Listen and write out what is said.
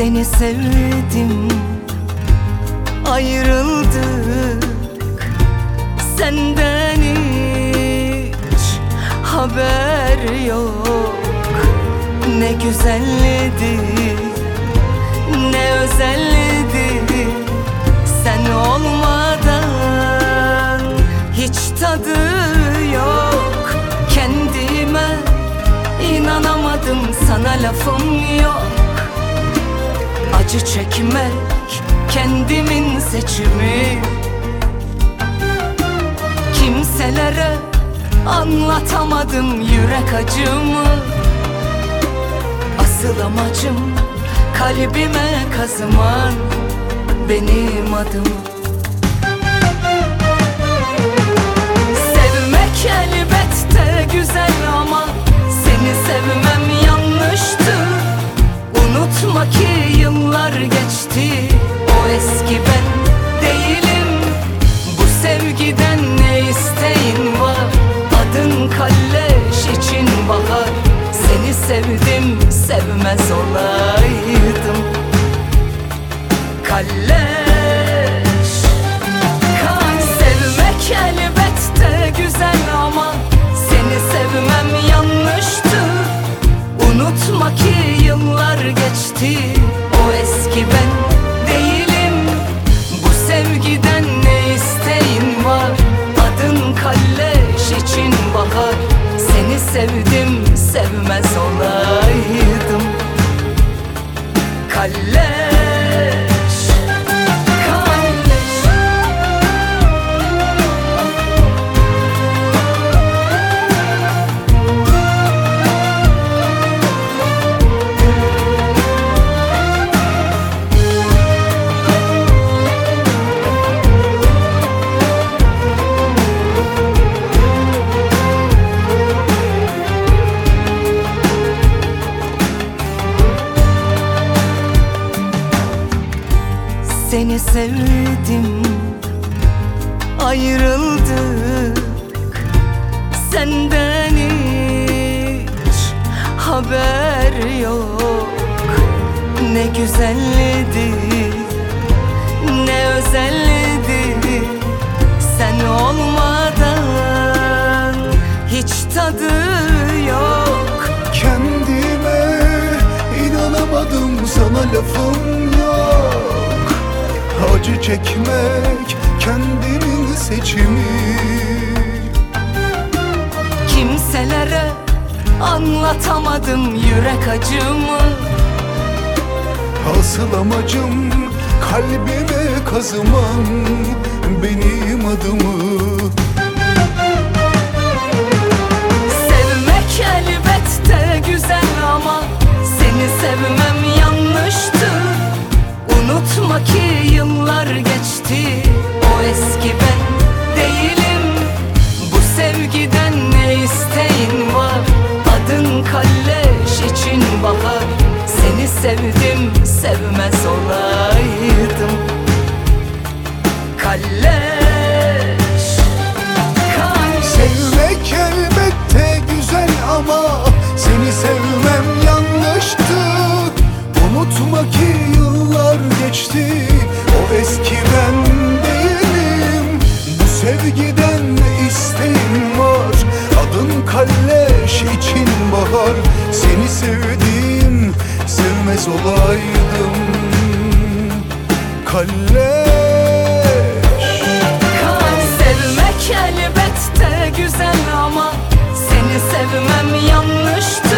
Seni sevdim Ayrıldık. Senden hiç haber yok. Ne güzeldi Ne özeldi Sen olmadan Hiç tadı yok. Kendime inanamadım Sana lafım yok Acı çekmek kendimin seçimi. Kimselere anlatamadım yürek acımı. Asıl amacım kalbime kazıman benim adım sevdim sevmez olaydım. Kalleş sevmek elbette güzel ama Seni sevmem yanlıştı. Unutma ki yıllar geçti O eski ben değilim. Bu sevgiden ne isteğin var? Adın kalleş için bahar. Seni sevdim sevmez olaydım. Kalleş sevdim. Ayrıldık. Senden hiç haber yok. Ne güzeldi Ne özeldi Sen olmadan Hiç tadı yok. Kendime inanamadım sana lafım çekmek kendimin seçimi. Kimselere anlatamadım yürek acımı. Asıl amacım kalbime kazıman benim adımı Sevmek elbette güzel ama Seni sevmem yanlıştı. Unutma ki yıllar geçti O eski ben değilim. Bu sevgiden ne isteğin var Adın kalleş için bahar. Seni sevdim sevmez olaydım. Kalleş elbette güzel ama Seni sevmem yanlıştı